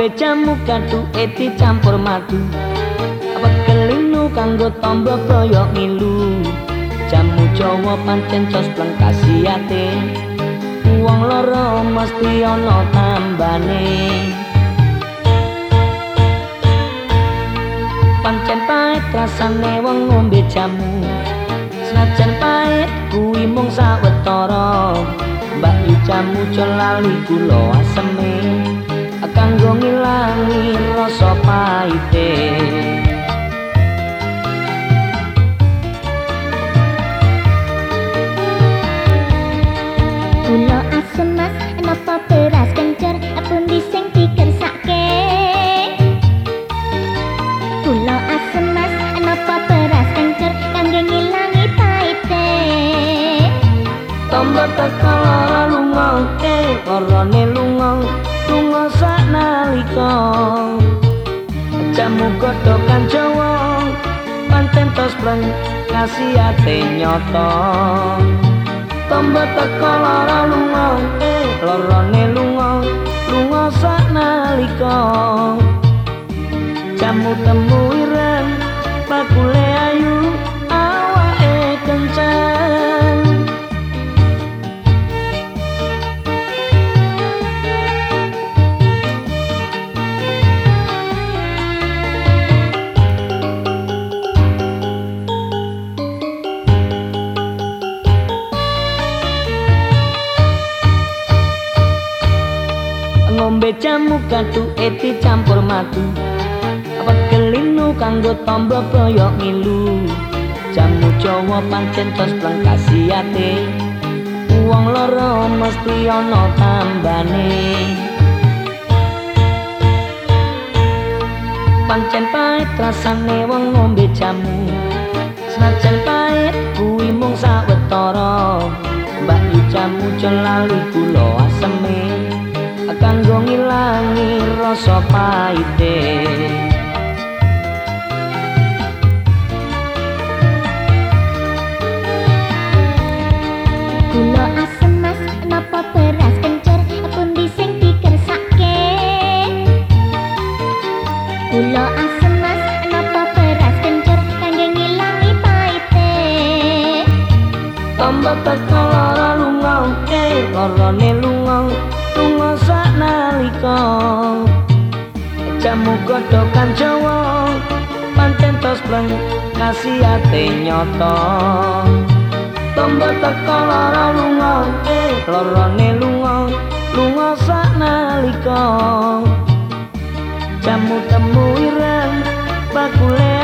ngombe jamu kadu eti campur madu. Pegelinu kanggo tombo boyok ngilu. Jamu jawa pancen cos plengkasi ate. Wong loro mesti ana tambane. Pancen pahit rasane wong ngombe jamu. Senajan pahit kuwi mung sawetara. Mbak jamu lali kula aseme ngilangi rasa pahite. Kula asem mas. Napa beras kencer? Pundi sing dikersake Kula asem mas. Napa beras kencer? Kangge ngilangi Tombo teko lara lunga eh orone lunga lunga sak nalika. Jamu kodokan Jawa pancen tos breng kasih ate nyoto. Tombo teko lara lunga eh lorone lunga lunga sak nalika. Jamu temu ireng bakule ngombe jamu kadu eti campur madu. Apa kelinu kanggo tombo boyok ngilu jamu jawa pancen tos plengkasi ate. Wong loro mesti ana tambane. Pancen pahit rasane wong ngombe jamu. Senajan pahit kuwi mung sawetara. Mbak jamu lali kula aseme kanggo ngilangi rasa pahite. Kula asem mas. Napa beras kencer pundi sing dikersake Kula asem mas. Napa beras kencer kangge ngilangi pahite. Tombo teko lara lunga lunga lunga sak nalika Jamu kodokan Jawa pancen tos bleng kasih ate nyoto. Tombo teko lara lunga eh lorone lunga lunga sak nalika. Jamu temu ireng bakule